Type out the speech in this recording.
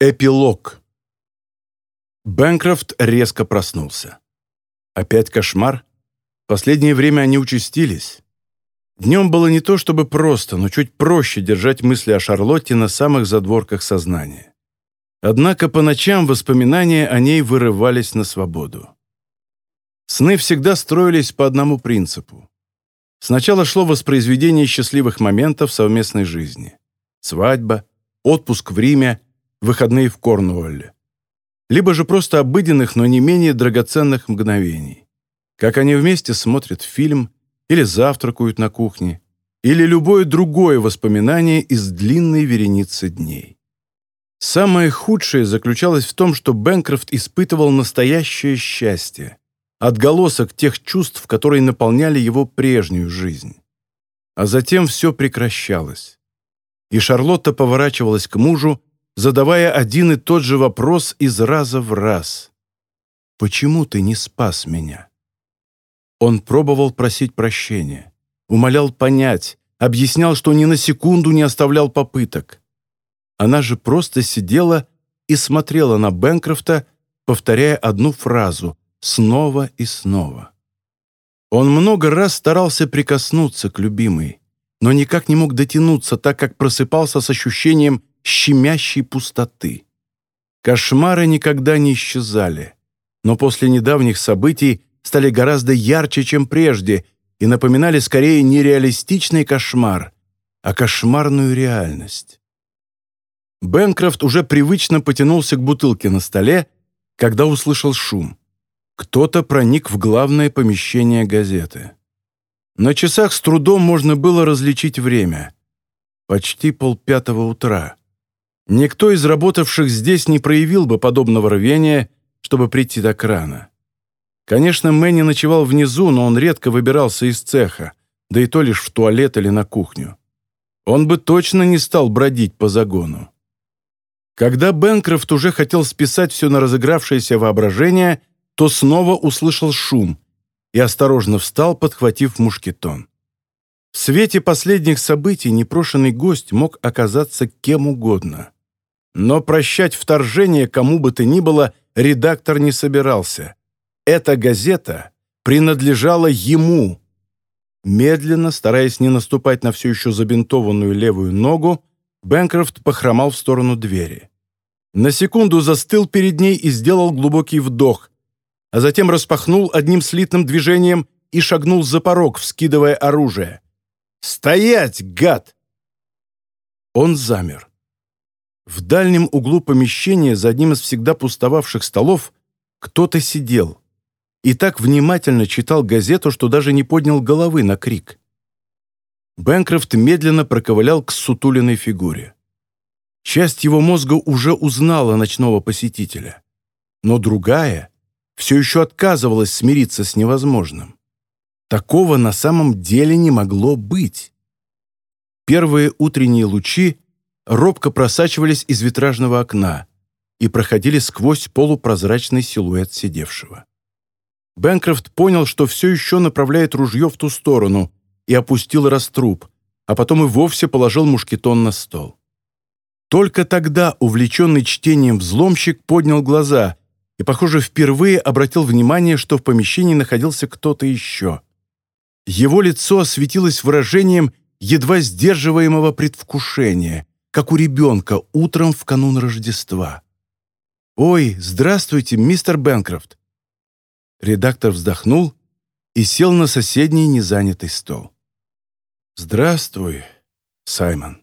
Эпилог. Бэнкрофт резко проснулся. Опять кошмар? Последнее время они участились. Днем было не то чтобы просто, но чуть проще держать мысли о Шарлотте на самых задворках сознания. Однако по ночам воспоминания о ней вырывались на свободу. Сны всегда строились по одному принципу. Сначала шло воспроизведение счастливых моментов совместной жизни. Свадьба, отпуск в Риме – выходные в Корнуолле. Либо же просто обыденных, но не менее драгоценных мгновений. Как они вместе смотрят фильм или завтракают на кухне, или любое другое воспоминание из длинной вереницы дней. Самое худшее заключалось в том, что Бэнкрофт испытывал настоящее счастье, отголосок тех чувств, которые наполняли его прежнюю жизнь. А затем все прекращалось. И Шарлотта поворачивалась к мужу, задавая один и тот же вопрос из раза в раз. «Почему ты не спас меня?» Он пробовал просить прощения, умолял понять, объяснял, что ни на секунду не оставлял попыток. Она же просто сидела и смотрела на Бэнкрофта, повторяя одну фразу снова и снова. Он много раз старался прикоснуться к любимой, но никак не мог дотянуться, так как просыпался с ощущением щемящей пустоты. Кошмары никогда не исчезали, но после недавних событий стали гораздо ярче, чем прежде, и напоминали скорее не реалистичный кошмар, а кошмарную реальность. Бэнкрофт уже привычно потянулся к бутылке на столе, когда услышал шум. Кто-то проник в главное помещение газеты. На часах с трудом можно было различить время. Почти полпятого утра. Никто из работавших здесь не проявил бы подобного рвения, чтобы прийти до крана. Конечно, Мэнни ночевал внизу, но он редко выбирался из цеха, да и то лишь в туалет или на кухню. Он бы точно не стал бродить по загону. Когда Бэнкрофт уже хотел списать все на разыгравшееся воображение, то снова услышал шум и осторожно встал, подхватив мушкетон. В свете последних событий непрошенный гость мог оказаться кем угодно. Но прощать вторжение кому бы то ни было редактор не собирался. Эта газета принадлежала ему. Медленно, стараясь не наступать на все еще забинтованную левую ногу, Бэнкрофт похромал в сторону двери. На секунду застыл перед ней и сделал глубокий вдох, а затем распахнул одним слитным движением и шагнул за порог, вскидывая оружие. «Стоять, гад!» Он замер. В дальнем углу помещения, за одним из всегда пустовавших столов, кто-то сидел и так внимательно читал газету, что даже не поднял головы на крик. Бэнкрофт медленно проковылял к сутуленной фигуре. Часть его мозга уже узнала ночного посетителя, но другая все еще отказывалась смириться с невозможным. Такого на самом деле не могло быть. Первые утренние лучи робко просачивались из витражного окна и проходили сквозь полупрозрачный силуэт сидевшего. Бэнкрофт понял, что все еще направляет ружье в ту сторону и опустил раструб, а потом и вовсе положил мушкетон на стол. Только тогда увлеченный чтением взломщик поднял глаза и, похоже, впервые обратил внимание, что в помещении находился кто-то еще. Его лицо осветилось выражением едва сдерживаемого предвкушения, как у ребенка утром в канун Рождества. «Ой, здравствуйте, мистер Бэнкрофт!» Редактор вздохнул и сел на соседний незанятый стол. «Здравствуй, Саймон».